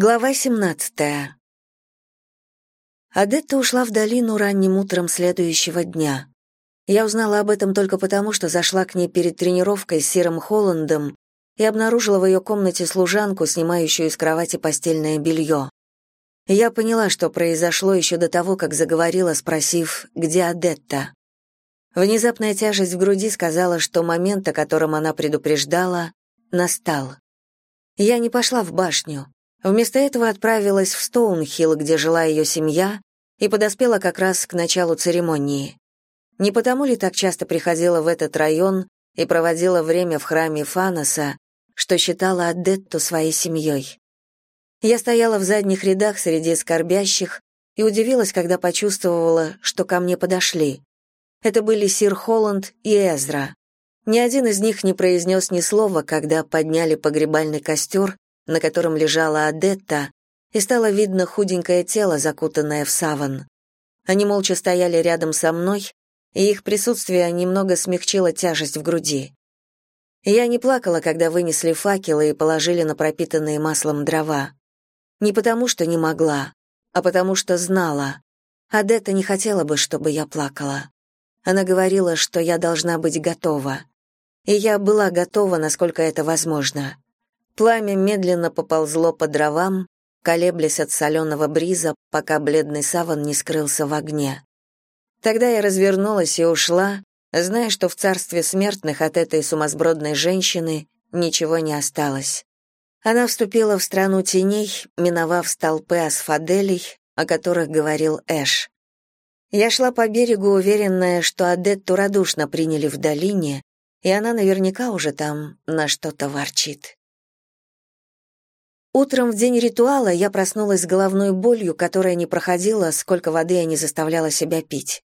Глава 17. Адетта ушла в долину ранним утром следующего дня. Я узнала об этом только потому, что зашла к ней перед тренировкой с Сиром Холландом и обнаружила в ее комнате служанку, снимающую из кровати постельное белье. Я поняла, что произошло еще до того, как заговорила, спросив, где Адетта. Внезапная тяжесть в груди сказала, что момент, о котором она предупреждала, настал. Я не пошла в башню. Вместо этого отправилась в Стоунхилл, где жила ее семья, и подоспела как раз к началу церемонии. Не потому ли так часто приходила в этот район и проводила время в храме Фаноса, что считала Адетту своей семьей? Я стояла в задних рядах среди скорбящих и удивилась, когда почувствовала, что ко мне подошли. Это были сир Холланд и Эзра. Ни один из них не произнес ни слова, когда подняли погребальный костер на котором лежала Адетта, и стало видно худенькое тело, закутанное в саван. Они молча стояли рядом со мной, и их присутствие немного смягчило тяжесть в груди. Я не плакала, когда вынесли факелы и положили на пропитанные маслом дрова. Не потому, что не могла, а потому что знала. Адетта не хотела бы, чтобы я плакала. Она говорила, что я должна быть готова. И я была готова, насколько это возможно. Пламя медленно поползло по дровам, колеблясь от соленого бриза, пока бледный саван не скрылся в огне. Тогда я развернулась и ушла, зная, что в царстве смертных от этой сумасбродной женщины ничего не осталось. Она вступила в страну теней, миновав столпы асфаделей, о которых говорил Эш. Я шла по берегу, уверенная, что Адетту радушно приняли в долине, и она наверняка уже там на что-то ворчит. Утром в день ритуала я проснулась с головной болью, которая не проходила, сколько воды я не заставляла себя пить.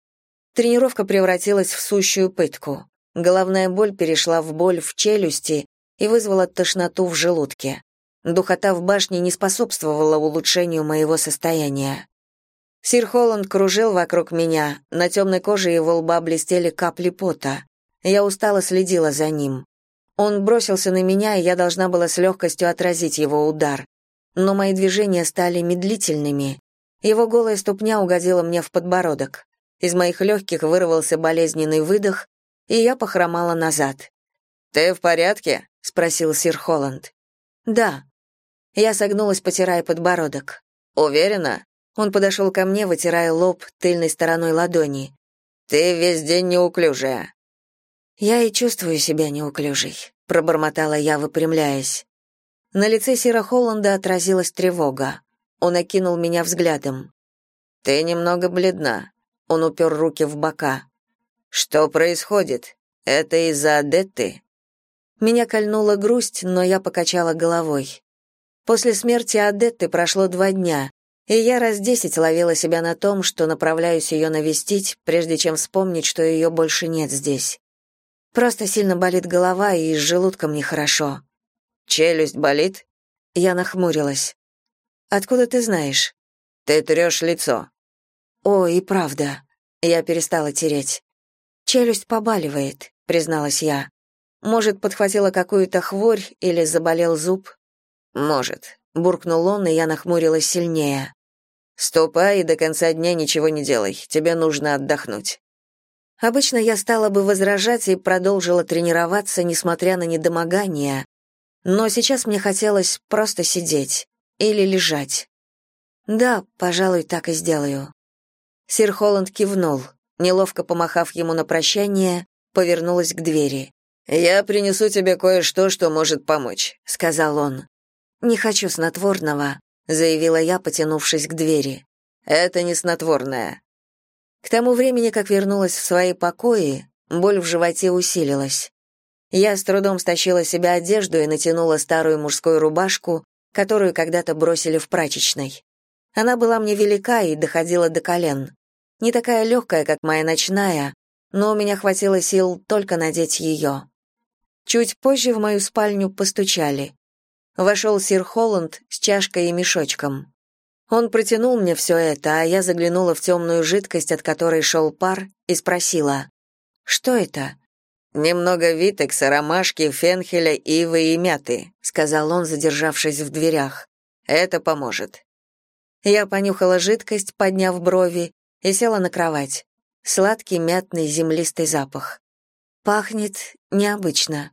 Тренировка превратилась в сущую пытку. Головная боль перешла в боль в челюсти и вызвала тошноту в желудке. Духота в башне не способствовала улучшению моего состояния. Сир Холланд кружил вокруг меня, на темной коже его лба блестели капли пота. Я устало следила за ним. Он бросился на меня, и я должна была с легкостью отразить его удар. Но мои движения стали медлительными. Его голая ступня угодила мне в подбородок. Из моих легких вырвался болезненный выдох, и я похромала назад. «Ты в порядке?» — спросил сир Холланд. «Да». Я согнулась, потирая подбородок. «Уверена?» Он подошел ко мне, вытирая лоб тыльной стороной ладони. «Ты весь день неуклюжая. «Я и чувствую себя неуклюжей», — пробормотала я, выпрямляясь. На лице Сира Холланда отразилась тревога. Он окинул меня взглядом. «Ты немного бледна». Он упер руки в бока. «Что происходит? Это из-за Адетты?» Меня кольнула грусть, но я покачала головой. После смерти Адетты прошло два дня, и я раз десять ловила себя на том, что направляюсь ее навестить, прежде чем вспомнить, что ее больше нет здесь. Просто сильно болит голова и с желудком нехорошо. Челюсть болит? Я нахмурилась. Откуда ты знаешь? Ты трешь лицо. О, и правда. Я перестала тереть. Челюсть побаливает, призналась я. Может, подхватила какую-то хворь или заболел зуб? Может, буркнул он, и я нахмурилась сильнее. Ступай и до конца дня ничего не делай. Тебе нужно отдохнуть. Обычно я стала бы возражать и продолжила тренироваться, несмотря на недомогание, но сейчас мне хотелось просто сидеть или лежать. Да, пожалуй, так и сделаю. Сир Холланд кивнул, неловко помахав ему на прощание, повернулась к двери. «Я принесу тебе кое-что, что может помочь», — сказал он. «Не хочу снотворного», — заявила я, потянувшись к двери. «Это не снотворное. К тому времени, как вернулась в свои покои, боль в животе усилилась. Я с трудом стащила себя одежду и натянула старую мужскую рубашку, которую когда-то бросили в прачечной. Она была мне велика и доходила до колен. Не такая легкая, как моя ночная, но у меня хватило сил только надеть ее. Чуть позже в мою спальню постучали. Вошел сир Холланд с чашкой и мешочком. Он протянул мне все это, а я заглянула в темную жидкость, от которой шел пар, и спросила, «Что это?» «Немного витекса, ромашки, фенхеля, ивы и мяты», сказал он, задержавшись в дверях. Это поможет». Я понюхала жидкость, подняв брови, и села на кровать. Сладкий мятный землистый запах. Пахнет необычно.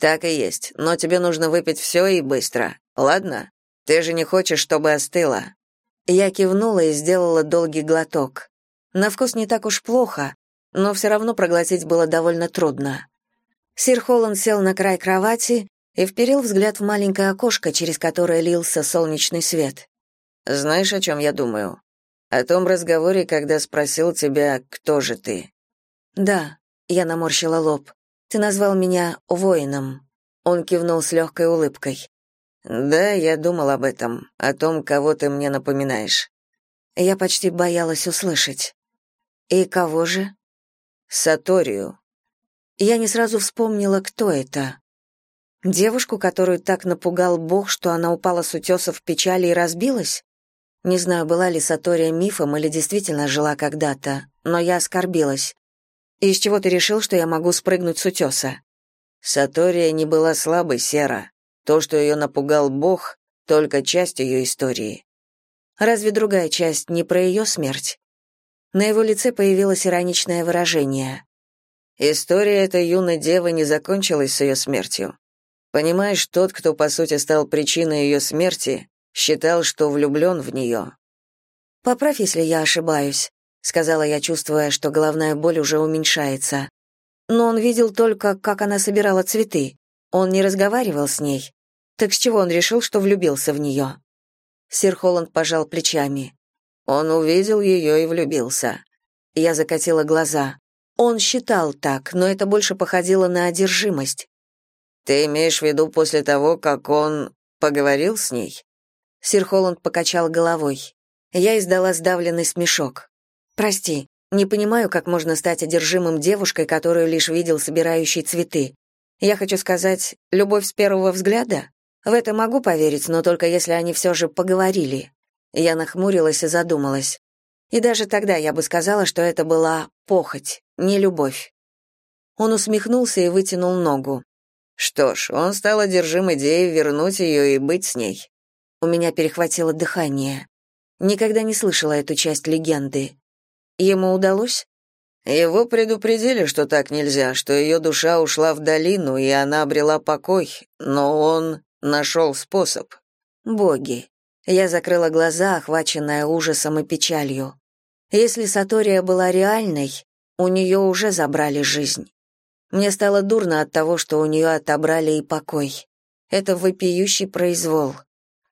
Так и есть, но тебе нужно выпить все и быстро. Ладно? Ты же не хочешь, чтобы остыло. Я кивнула и сделала долгий глоток. На вкус не так уж плохо, но все равно проглотить было довольно трудно. Сир Холланд сел на край кровати и вперил взгляд в маленькое окошко, через которое лился солнечный свет. «Знаешь, о чем я думаю? О том разговоре, когда спросил тебя, кто же ты?» «Да», — я наморщила лоб. «Ты назвал меня воином». Он кивнул с легкой улыбкой. «Да, я думал об этом, о том, кого ты мне напоминаешь». Я почти боялась услышать. «И кого же?» «Саторию». Я не сразу вспомнила, кто это. Девушку, которую так напугал Бог, что она упала с утеса в печали и разбилась? Не знаю, была ли Сатория мифом или действительно жила когда-то, но я оскорбилась. «Из чего ты решил, что я могу спрыгнуть с утеса?» Сатория не была слабой, Сера. То, что ее напугал Бог, только часть ее истории. Разве другая часть не про ее смерть? На его лице появилось ироничное выражение. История этой юной девы не закончилась с ее смертью. Понимаешь, тот, кто по сути стал причиной ее смерти, считал, что влюблен в нее. «Поправь, если я ошибаюсь», — сказала я, чувствуя, что головная боль уже уменьшается. Но он видел только, как она собирала цветы. Он не разговаривал с ней. Так с чего он решил, что влюбился в нее?» Сир Холланд пожал плечами. Он увидел ее и влюбился. Я закатила глаза. Он считал так, но это больше походило на одержимость. Ты имеешь в виду после того, как он поговорил с ней? Сир Холланд покачал головой. Я издала сдавленный смешок. Прости, не понимаю, как можно стать одержимым девушкой, которую лишь видел собирающей цветы. Я хочу сказать, любовь с первого взгляда? В это могу поверить, но только если они все же поговорили. Я нахмурилась и задумалась. И даже тогда я бы сказала, что это была похоть, не любовь. Он усмехнулся и вытянул ногу. Что ж, он стал одержим идеей вернуть ее и быть с ней. У меня перехватило дыхание. Никогда не слышала эту часть легенды. Ему удалось? Его предупредили, что так нельзя, что ее душа ушла в долину, и она обрела покой, но он нашел способ. Боги. Я закрыла глаза, охваченная ужасом и печалью. Если Сатория была реальной, у нее уже забрали жизнь. Мне стало дурно от того, что у нее отобрали и покой. Это вопиющий произвол.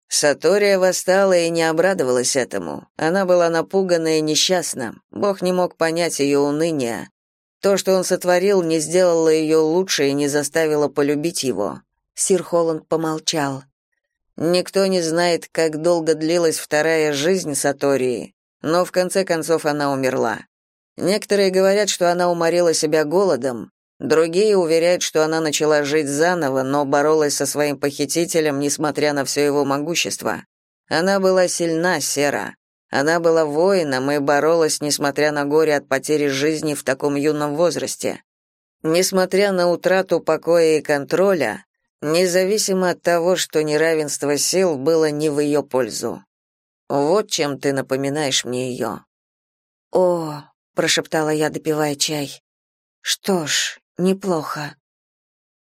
Сатория восстала и не обрадовалась этому. Она была напугана и несчастна. Бог не мог понять ее уныние. То, что он сотворил, не сделало ее лучше и не заставило полюбить его. Сир Холланд помолчал. Никто не знает, как долго длилась вторая жизнь Сатории, но в конце концов она умерла. Некоторые говорят, что она уморила себя голодом, Другие уверяют, что она начала жить заново, но боролась со своим похитителем, несмотря на все его могущество. Она была сильна, Сера. Она была воином и боролась, несмотря на горе от потери жизни в таком юном возрасте. Несмотря на утрату покоя и контроля, независимо от того, что неравенство сил было не в ее пользу. Вот чем ты напоминаешь мне ее». «О», — прошептала я, допивая чай. «Что ж, Неплохо.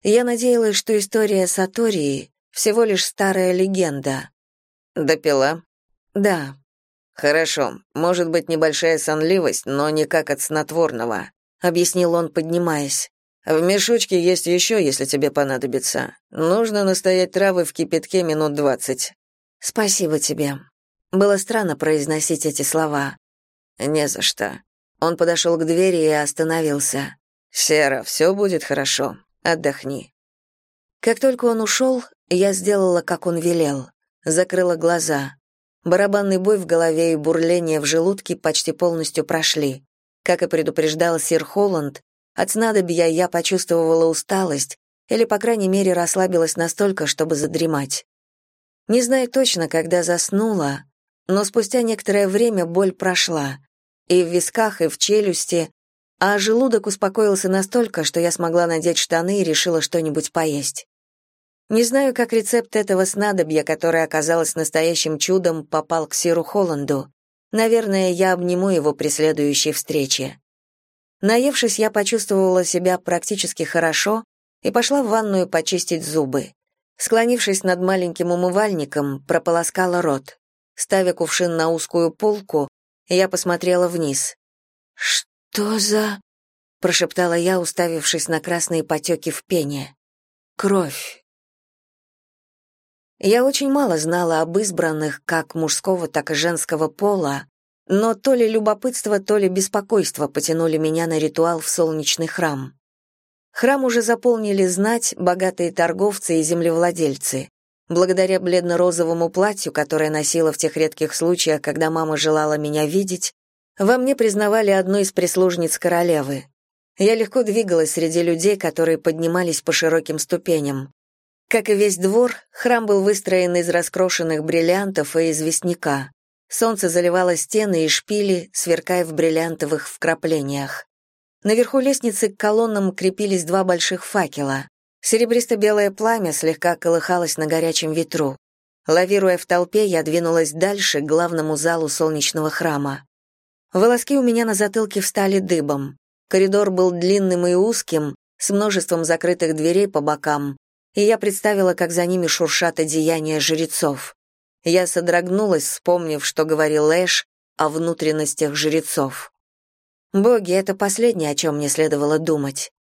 Я надеялась, что история Сатории всего лишь старая легенда. Допила? Да. Хорошо. Может быть, небольшая сонливость, но не как от снотворного, объяснил он, поднимаясь. В мешочке есть еще, если тебе понадобится. Нужно настоять травы в кипятке минут двадцать. Спасибо тебе. Было странно произносить эти слова. Не за что. Он подошел к двери и остановился. «Сера, все будет хорошо. Отдохни». Как только он ушел, я сделала, как он велел. Закрыла глаза. Барабанный бой в голове и бурление в желудке почти полностью прошли. Как и предупреждал сир Холланд, от снадобья я почувствовала усталость, или, по крайней мере, расслабилась настолько, чтобы задремать. Не знаю точно, когда заснула, но спустя некоторое время боль прошла. И в висках, и в челюсти, а желудок успокоился настолько, что я смогла надеть штаны и решила что-нибудь поесть. Не знаю, как рецепт этого снадобья, которое оказалось настоящим чудом, попал к Сиру Холланду. Наверное, я обниму его при следующей встрече. Наевшись, я почувствовала себя практически хорошо и пошла в ванную почистить зубы. Склонившись над маленьким умывальником, прополоскала рот. Ставя кувшин на узкую полку, я посмотрела вниз. «Что за...» — прошептала я, уставившись на красные потеки в пене. «Кровь». Я очень мало знала об избранных как мужского, так и женского пола, но то ли любопытство, то ли беспокойство потянули меня на ритуал в солнечный храм. Храм уже заполнили знать, богатые торговцы и землевладельцы. Благодаря бледно-розовому платью, которое носила в тех редких случаях, когда мама желала меня видеть, во мне признавали одну из прислужниц королевы. Я легко двигалась среди людей, которые поднимались по широким ступеням. Как и весь двор, храм был выстроен из раскрошенных бриллиантов и известняка. Солнце заливало стены и шпили, сверкая в бриллиантовых вкраплениях. Наверху лестницы к колоннам крепились два больших факела. Серебристо-белое пламя слегка колыхалось на горячем ветру. Лавируя в толпе, я двинулась дальше, к главному залу солнечного храма. Волоски у меня на затылке встали дыбом. Коридор был длинным и узким, с множеством закрытых дверей по бокам, и я представила, как за ними шуршат одеяния жрецов. Я содрогнулась, вспомнив, что говорил Эш о внутренностях жрецов. Боги, это последнее, о чем мне следовало думать.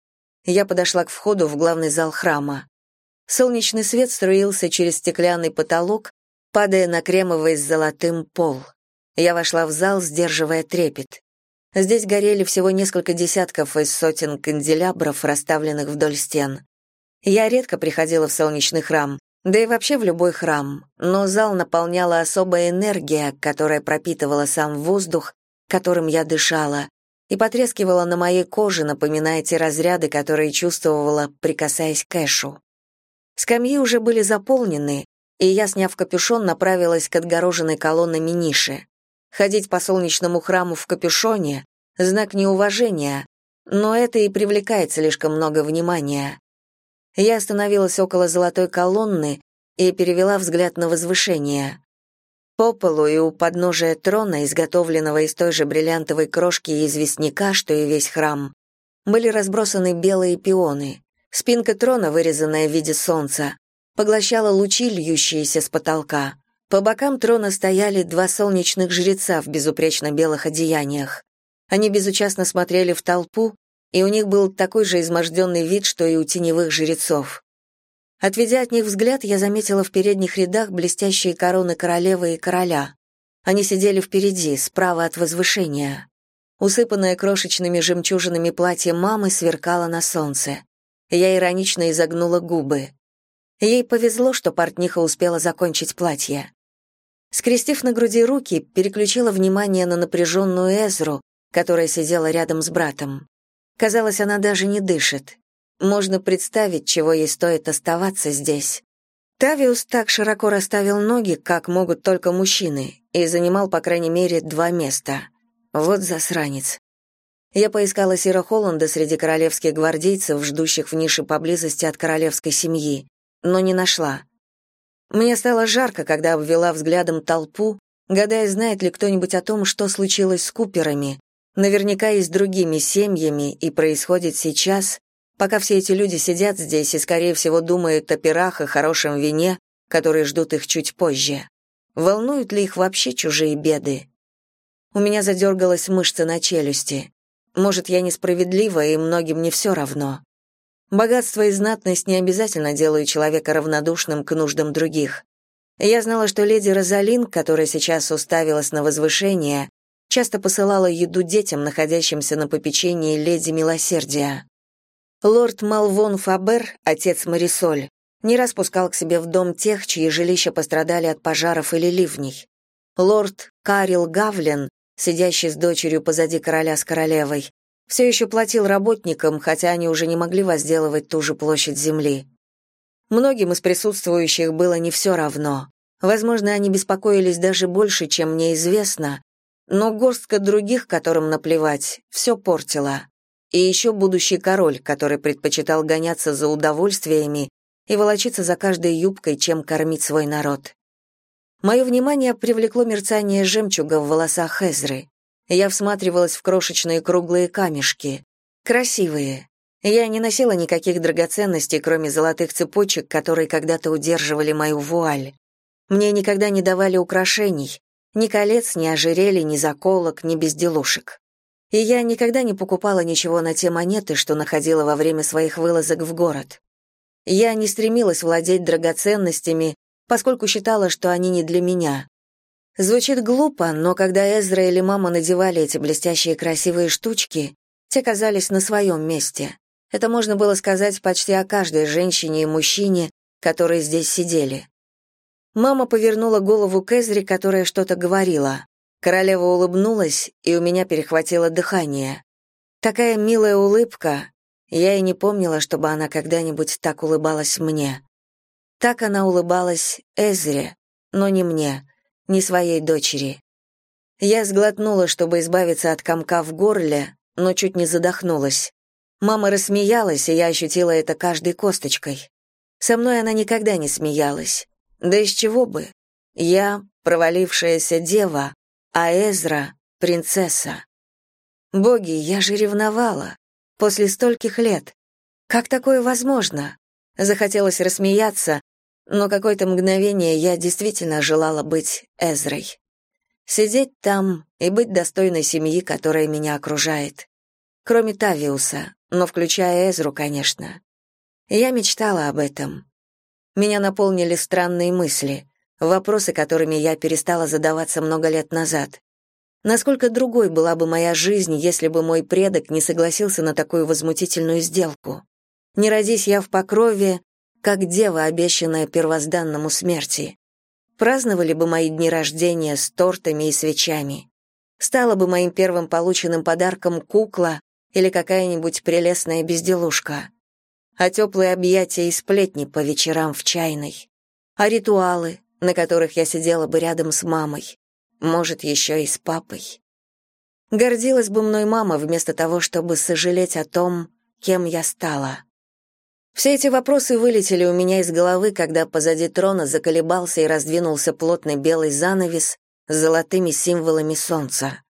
Я подошла к входу в главный зал храма. Солнечный свет струился через стеклянный потолок, падая на кремовый с золотым пол. Я вошла в зал, сдерживая трепет. Здесь горели всего несколько десятков из сотен канделябров, расставленных вдоль стен. Я редко приходила в солнечный храм, да и вообще в любой храм, но зал наполняла особая энергия, которая пропитывала сам воздух, которым я дышала, и потрескивала на моей коже, напоминая те разряды, которые чувствовала, прикасаясь к Эшу. Скамьи уже были заполнены, и я, сняв капюшон, направилась к отгороженной колоннами нише. Ходить по солнечному храму в капюшоне — знак неуважения, но это и привлекает слишком много внимания. Я остановилась около золотой колонны и перевела взгляд на возвышение. По полу и у подножия трона, изготовленного из той же бриллиантовой крошки и известняка, что и весь храм, были разбросаны белые пионы. Спинка трона, вырезанная в виде солнца, поглощала лучи, льющиеся с потолка. По бокам трона стояли два солнечных жреца в безупречно белых одеяниях. Они безучастно смотрели в толпу, и у них был такой же изможденный вид, что и у теневых жрецов. Отведя от них взгляд, я заметила в передних рядах блестящие короны королевы и короля. Они сидели впереди, справа от возвышения. Усыпанное крошечными жемчужинами платье мамы сверкало на солнце. Я иронично изогнула губы. Ей повезло, что портниха успела закончить платье. Скрестив на груди руки, переключила внимание на напряженную Эзру, которая сидела рядом с братом. Казалось, она даже не дышит. Можно представить, чего ей стоит оставаться здесь. Тавиус так широко расставил ноги, как могут только мужчины, и занимал, по крайней мере, два места. Вот засранец. Я поискала Сира Холланда среди королевских гвардейцев, ждущих в нише поблизости от королевской семьи, но не нашла. Мне стало жарко, когда обвела взглядом толпу, гадая, знает ли кто-нибудь о том, что случилось с Куперами, Наверняка и с другими семьями, и происходит сейчас, пока все эти люди сидят здесь и, скорее всего, думают о пирах и хорошем вине, которые ждут их чуть позже. Волнуют ли их вообще чужие беды? У меня задергалась мышца на челюсти. Может, я несправедлива, и многим не все равно. Богатство и знатность не обязательно делают человека равнодушным к нуждам других. Я знала, что леди Розалин, которая сейчас уставилась на возвышение, часто посылала еду детям, находящимся на попечении леди Милосердия. Лорд Малвон Фабер, отец Марисоль, не раз пускал к себе в дом тех, чьи жилища пострадали от пожаров или ливней. Лорд Карил Гавлен, сидящий с дочерью позади короля с королевой, все еще платил работникам, хотя они уже не могли возделывать ту же площадь земли. Многим из присутствующих было не все равно. Возможно, они беспокоились даже больше, чем мне известно, но горстка других, которым наплевать, все портила. И еще будущий король, который предпочитал гоняться за удовольствиями и волочиться за каждой юбкой, чем кормить свой народ. Мое внимание привлекло мерцание жемчуга в волосах Эзры. Я всматривалась в крошечные круглые камешки. Красивые. Я не носила никаких драгоценностей, кроме золотых цепочек, которые когда-то удерживали мою вуаль. Мне никогда не давали украшений, ни колец, ни ожерелий, ни заколок, ни безделушек. И я никогда не покупала ничего на те монеты, что находила во время своих вылазок в город. Я не стремилась владеть драгоценностями, поскольку считала, что они не для меня. Звучит глупо, но когда Эзра или мама надевали эти блестящие красивые штучки, те казались на своем месте. Это можно было сказать почти о каждой женщине и мужчине, которые здесь сидели. Мама повернула голову к Эзре, которая что-то говорила. Королева улыбнулась, и у меня перехватило дыхание. Такая милая улыбка. Я и не помнила, чтобы она когда-нибудь так улыбалась мне. Так она улыбалась Эзре, но не мне, не своей дочери. Я сглотнула, чтобы избавиться от комка в горле, но чуть не задохнулась. Мама рассмеялась, и я ощутила это каждой косточкой. Со мной она никогда не смеялась. Да из чего бы? Я — провалившаяся дева, а Эзра — принцесса. Боги, я же ревновала. После стольких лет. Как такое возможно? Захотелось рассмеяться, но какое-то мгновение я действительно желала быть Эзрой. Сидеть там и быть достойной семьи, которая меня окружает. Кроме Тавиуса, но включая Эзру, конечно. Я мечтала об этом. Меня наполнили странные мысли вопросы, которыми я перестала задаваться много лет назад. Насколько другой была бы моя жизнь, если бы мой предок не согласился на такую возмутительную сделку? Не родись я в покрове, как дева, обещанная первозданному смерти. Праздновали бы мои дни рождения с тортами и свечами. Стала бы моим первым полученным подарком кукла или какая-нибудь прелестная безделушка. А теплые объятия и сплетни по вечерам в чайной. А ритуалы, на которых я сидела бы рядом с мамой, может, еще и с папой. Гордилась бы мной мама вместо того, чтобы сожалеть о том, кем я стала. Все эти вопросы вылетели у меня из головы, когда позади трона заколебался и раздвинулся плотный белый занавес с золотыми символами солнца.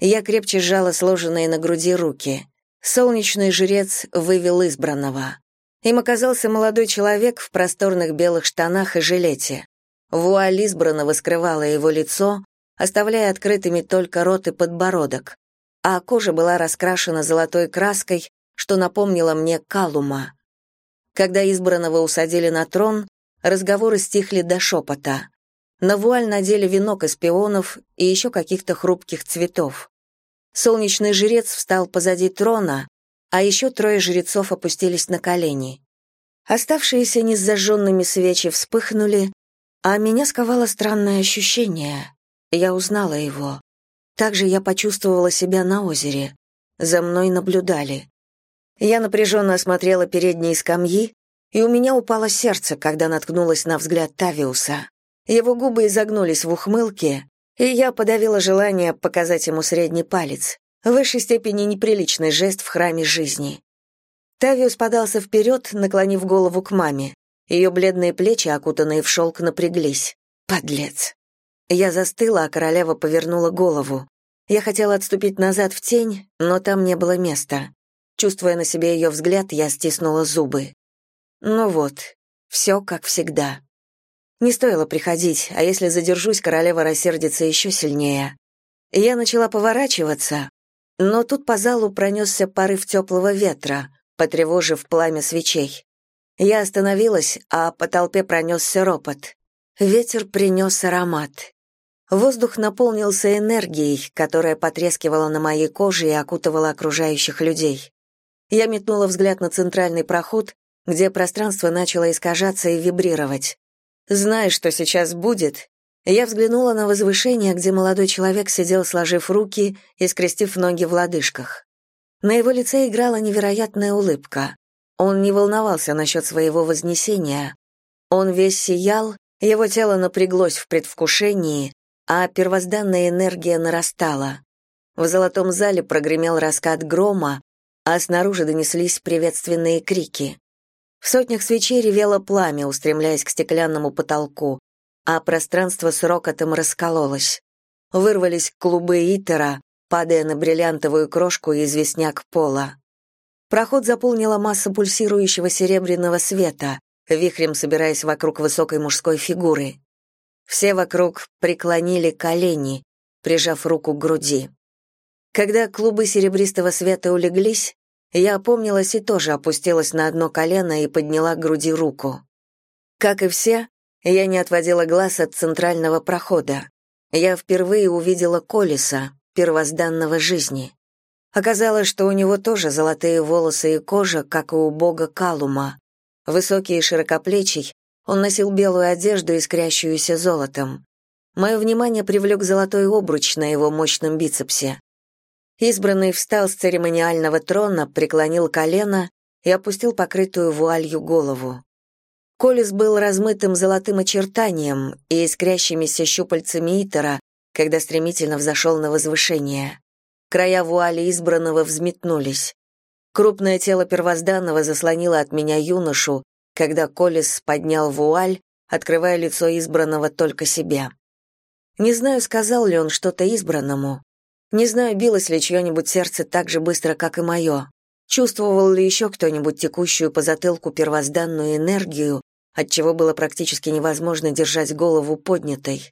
Я крепче сжала сложенные на груди руки. Солнечный жрец вывел избранного. Им оказался молодой человек в просторных белых штанах и жилете. Вуаль избранного скрывала его лицо, оставляя открытыми только рот и подбородок, а кожа была раскрашена золотой краской, что напомнило мне Калума. Когда избранного усадили на трон, разговоры стихли до шепота. На вуаль надели венок из пионов и еще каких-то хрупких цветов. Солнечный жрец встал позади трона, а еще трое жрецов опустились на колени. Оставшиеся незажженными свечи вспыхнули, а меня сковало странное ощущение. Я узнала его. Также я почувствовала себя на озере. За мной наблюдали. Я напряженно осмотрела передние скамьи, и у меня упало сердце, когда наткнулась на взгляд Тавиуса. Его губы изогнулись в ухмылке, и я подавила желание показать ему средний палец, в высшей степени неприличный жест в храме жизни. Тавиус подался вперед, наклонив голову к маме. Ее бледные плечи, окутанные в шелк, напряглись. Подлец. Я застыла, а королева повернула голову. Я хотела отступить назад в тень, но там не было места. Чувствуя на себе ее взгляд, я стиснула зубы. Ну вот, все как всегда. Не стоило приходить, а если задержусь, королева рассердится еще сильнее. Я начала поворачиваться, но тут по залу пронесся порыв теплого ветра, потревожив пламя свечей. Я остановилась, а по толпе пронесся ропот. Ветер принес аромат. Воздух наполнился энергией, которая потрескивала на моей коже и окутывала окружающих людей. Я метнула взгляд на центральный проход, где пространство начало искажаться и вибрировать. Зная, что сейчас будет, я взглянула на возвышение, где молодой человек сидел, сложив руки и скрестив ноги в лодыжках. На его лице играла невероятная улыбка. Он не волновался насчет своего вознесения. Он весь сиял, его тело напряглось в предвкушении, а первозданная энергия нарастала. В золотом зале прогремел раскат грома, а снаружи донеслись приветственные крики. В сотнях свечей ревело пламя, устремляясь к стеклянному потолку, а пространство с рокотом раскололось. Вырвались клубы итера, падая на бриллиантовую крошку и известняк пола. Проход заполнила масса пульсирующего серебряного света, вихрем собираясь вокруг высокой мужской фигуры. Все вокруг преклонили колени, прижав руку к груди. Когда клубы серебристого света улеглись, я опомнилась и тоже опустилась на одно колено и подняла к груди руку. Как и все, я не отводила глаз от центрального прохода. Я впервые увидела Колеса, первозданного жизни. Оказалось, что у него тоже золотые волосы и кожа, как и у бога Калума. Высокий и широкоплечий, он носил белую одежду, искрящуюся золотом. Мое внимание привлек золотой обруч на его мощном бицепсе. Избранный встал с церемониального трона, преклонил колено и опустил покрытую вуалью голову. Колес был размытым золотым очертанием и искрящимися щупальцами Итера, когда стремительно взошел на возвышение. Края вуали избранного взметнулись. Крупное тело первозданного заслонило от меня юношу, когда Колес поднял вуаль, открывая лицо избранного только себе. Не знаю, сказал ли он что-то избранному. Не знаю, билось ли чье-нибудь сердце так же быстро, как и мое. Чувствовал ли еще кто-нибудь текущую по затылку первозданную энергию, отчего было практически невозможно держать голову поднятой.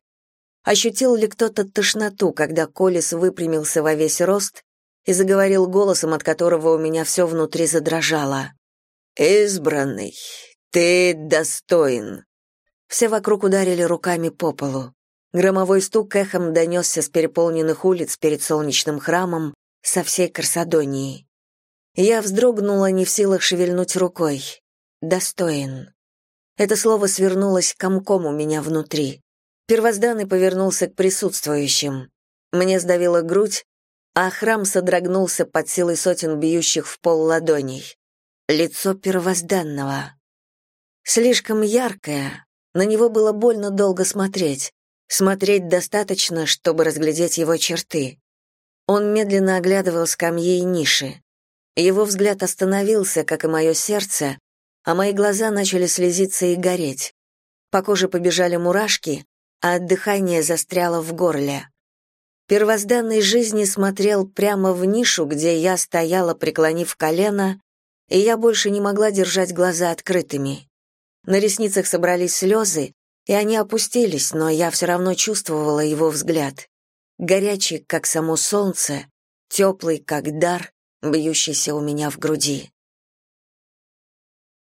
Ощутил ли кто-то тошноту, когда Колес выпрямился во весь рост и заговорил голосом, от которого у меня все внутри задрожало. «Избранный, ты достоин». Все вокруг ударили руками по полу. Громовой стук эхом донесся с переполненных улиц перед солнечным храмом со всей Корсадонии. Я вздрогнула, не в силах шевельнуть рукой. «Достоин». Это слово свернулось комком у меня внутри. Первозданный повернулся к присутствующим. Мне сдавила грудь, а храм содрогнулся под силой сотен бьющих в пол ладоней. Лицо первозданного. Слишком яркое, на него было больно долго смотреть. Смотреть достаточно, чтобы разглядеть его черты. Он медленно оглядывал скамьи и ниши. Его взгляд остановился, как и мое сердце, а мои глаза начали слезиться и гореть. По коже побежали мурашки, а дыхание застряло в горле. Первозданный жизни смотрел прямо в нишу, где я стояла, преклонив колено, и я больше не могла держать глаза открытыми. На ресницах собрались слезы, и они опустились, но я все равно чувствовала его взгляд. Горячий, как само солнце, теплый, как дар, бьющийся у меня в груди.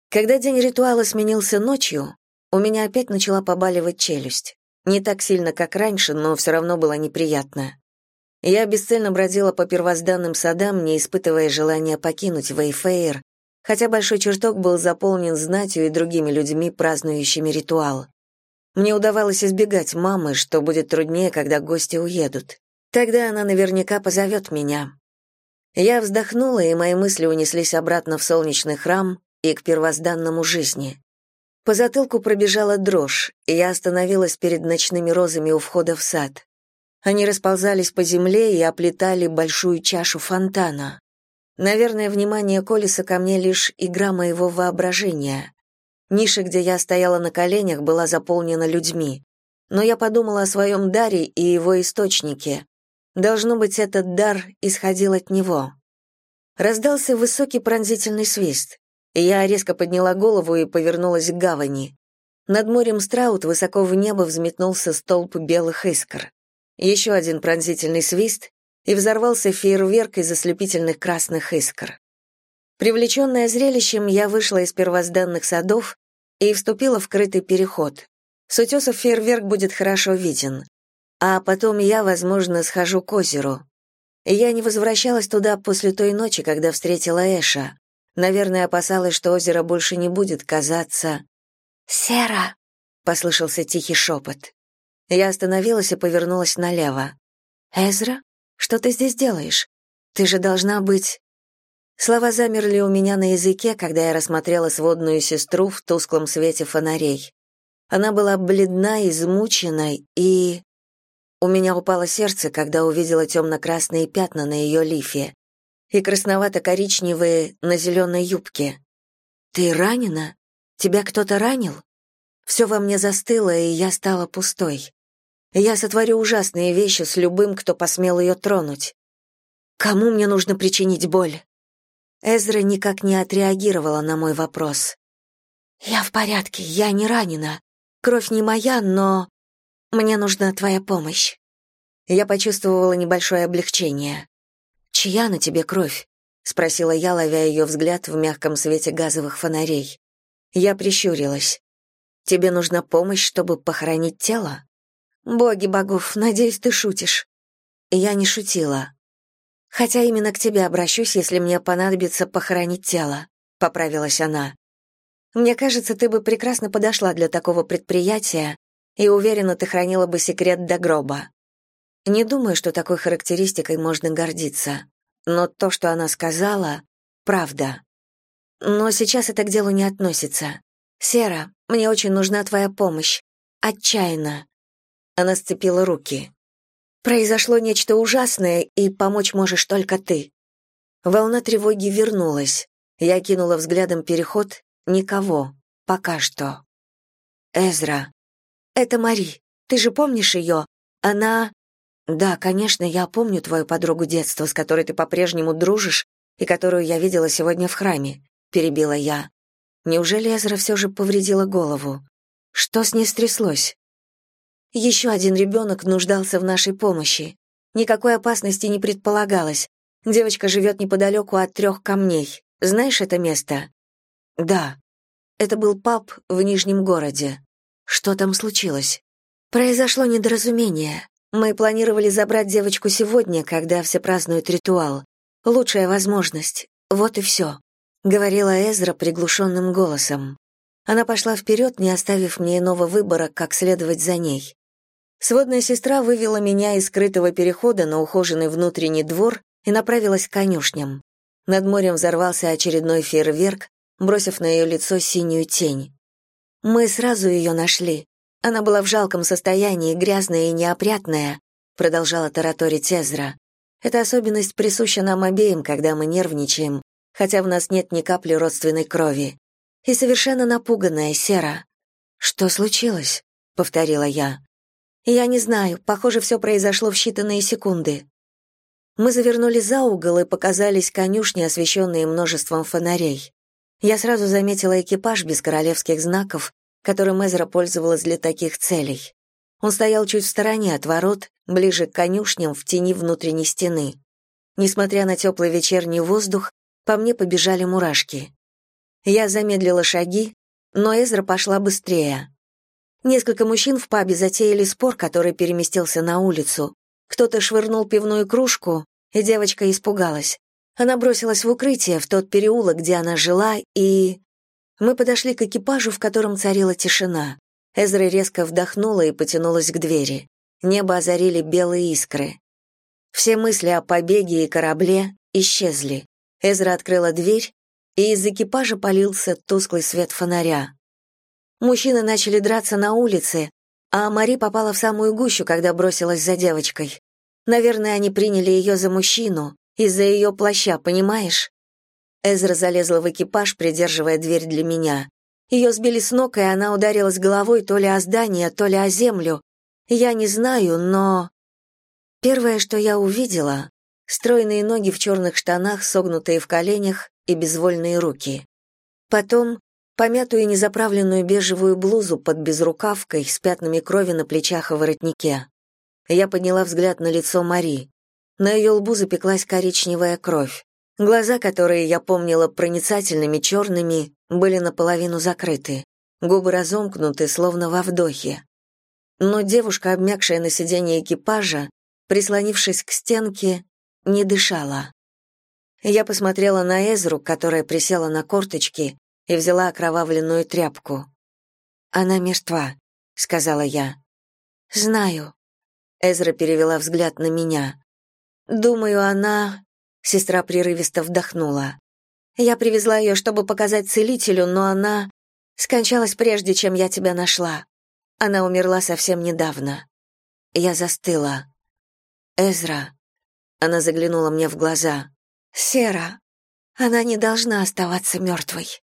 Когда день ритуала сменился ночью, у меня опять начала побаливать челюсть. Не так сильно, как раньше, но все равно было неприятно. Я бесцельно бродила по первозданным садам, не испытывая желания покинуть Вейфейр, хотя большой чертог был заполнен знатью и другими людьми, празднующими ритуал. Мне удавалось избегать мамы, что будет труднее, когда гости уедут. Тогда она наверняка позовет меня. Я вздохнула, и мои мысли унеслись обратно в солнечный храм и к первозданному жизни. По затылку пробежала дрожь, и я остановилась перед ночными розами у входа в сад. Они расползались по земле и оплетали большую чашу фонтана. Наверное, внимание Колеса ко мне лишь игра моего воображения. Ниша, где я стояла на коленях, была заполнена людьми. Но я подумала о своем даре и его источнике. Должно быть, этот дар исходил от него. Раздался высокий пронзительный свист. Я резко подняла голову и повернулась к гавани. Над морем Страут высоко в небо взметнулся столб белых искр. Еще один пронзительный свист, и взорвался фейерверк из ослепительных красных искр. Привлеченная зрелищем, я вышла из первозданных садов и вступила в крытый переход. С утесов фейерверк будет хорошо виден. А потом я, возможно, схожу к озеру. Я не возвращалась туда после той ночи, когда встретила Эша. Наверное, опасалась, что озеро больше не будет казаться... «Сера!» — послышался тихий шепот. Я остановилась и повернулась налево. «Эзра, что ты здесь делаешь? Ты же должна быть...» Слова замерли у меня на языке, когда я рассмотрела сводную сестру в тусклом свете фонарей. Она была бледна, измучена и... У меня упало сердце, когда увидела темно-красные пятна на ее лифе и красновато-коричневые на зеленой юбке. Ты ранена? Тебя кто-то ранил? Все во мне застыло, и я стала пустой. Я сотворю ужасные вещи с любым, кто посмел ее тронуть. Кому мне нужно причинить боль? Эзра никак не отреагировала на мой вопрос. «Я в порядке, я не ранена. Кровь не моя, но мне нужна твоя помощь». Я почувствовала небольшое облегчение. «Чья на тебе кровь?» — спросила я, ловя ее взгляд в мягком свете газовых фонарей. Я прищурилась. «Тебе нужна помощь, чтобы похоронить тело?» «Боги богов, надеюсь, ты шутишь». Я не шутила. «Хотя именно к тебе обращусь, если мне понадобится похоронить тело», — поправилась она. Мне кажется, ты бы прекрасно подошла для такого предприятия, и уверена, ты хранила бы секрет до гроба. Не думаю, что такой характеристикой можно гордиться, но то, что она сказала, правда. Но сейчас это к делу не относится. Сера, мне очень нужна твоя помощь. Отчаянно. Она сцепила руки. Произошло нечто ужасное, и помочь можешь только ты. Волна тревоги вернулась. Я кинула взглядом переход Никого. Пока что. Эзра. Это Мари. Ты же помнишь ее? Она... Да, конечно, я помню твою подругу детства, с которой ты по-прежнему дружишь и которую я видела сегодня в храме, перебила я. Неужели Эзра все же повредила голову? Что с ней стряслось? Еще один ребенок нуждался в нашей помощи. Никакой опасности не предполагалось. Девочка живет неподалеку от трех камней. Знаешь это место? Да. Это был паб в Нижнем городе. Что там случилось? Произошло недоразумение. Мы планировали забрать девочку сегодня, когда все празднуют ритуал. Лучшая возможность. Вот и все», — говорила Эзра приглушенным голосом. Она пошла вперед, не оставив мне иного выбора, как следовать за ней. Сводная сестра вывела меня из скрытого перехода на ухоженный внутренний двор и направилась к конюшням. Над морем взорвался очередной фейерверк, бросив на ее лицо синюю тень. Мы сразу ее нашли. Она была в жалком состоянии, грязная и неопрятная, продолжала тараторить Эзра. Эта особенность присуща нам обеим, когда мы нервничаем, хотя в нас нет ни капли родственной крови. И совершенно напуганная Сера. Что случилось? повторила я. Я не знаю, похоже, все произошло в считанные секунды. Мы завернули за угол и показались конюшни, освещенные множеством фонарей. Я сразу заметила экипаж без королевских знаков, которым Эзра пользовалась для таких целей. Он стоял чуть в стороне от ворот, ближе к конюшням, в тени внутренней стены. Несмотря на теплый вечерний воздух, по мне побежали мурашки. Я замедлила шаги, но Эзра пошла быстрее. Несколько мужчин в пабе затеяли спор, который переместился на улицу. Кто-то швырнул пивную кружку, и девочка испугалась. Она бросилась в укрытие, в тот переулок, где она жила, и... Мы подошли к экипажу, в котором царила тишина. Эзра резко вдохнула и потянулась к двери. Небо озарили белые искры. Все мысли о побеге и корабле исчезли. Эзра открыла дверь, и из экипажа полился тусклый свет фонаря. Мужчины начали драться на улице, а Мари попала в самую гущу, когда бросилась за девочкой. Наверное, они приняли ее за мужчину, из-за ее плаща, понимаешь? Эзра залезла в экипаж, придерживая дверь для меня. Ее сбили с ног, и она ударилась головой то ли о здание, то ли о землю. Я не знаю, но... Первое, что я увидела — стройные ноги в черных штанах, согнутые в коленях и безвольные руки. Потом помятую незаправленную бежевую блузу под безрукавкой с пятнами крови на плечах и воротнике. Я подняла взгляд на лицо Мари. На ее лбу запеклась коричневая кровь. Глаза, которые я помнила проницательными черными, были наполовину закрыты. Губы разомкнуты, словно во вдохе. Но девушка, обмякшая на сиденье экипажа, прислонившись к стенке, не дышала. Я посмотрела на Эзру, которая присела на корточки и взяла окровавленную тряпку. «Она мертва», — сказала я. «Знаю». Эзра перевела взгляд на меня. Думаю, она...» Сестра прерывисто вдохнула. «Я привезла ее, чтобы показать целителю, но она... скончалась прежде, чем я тебя нашла. Она умерла совсем недавно. Я застыла. Эзра...» Она заглянула мне в глаза. «Сера, она не должна оставаться мертвой».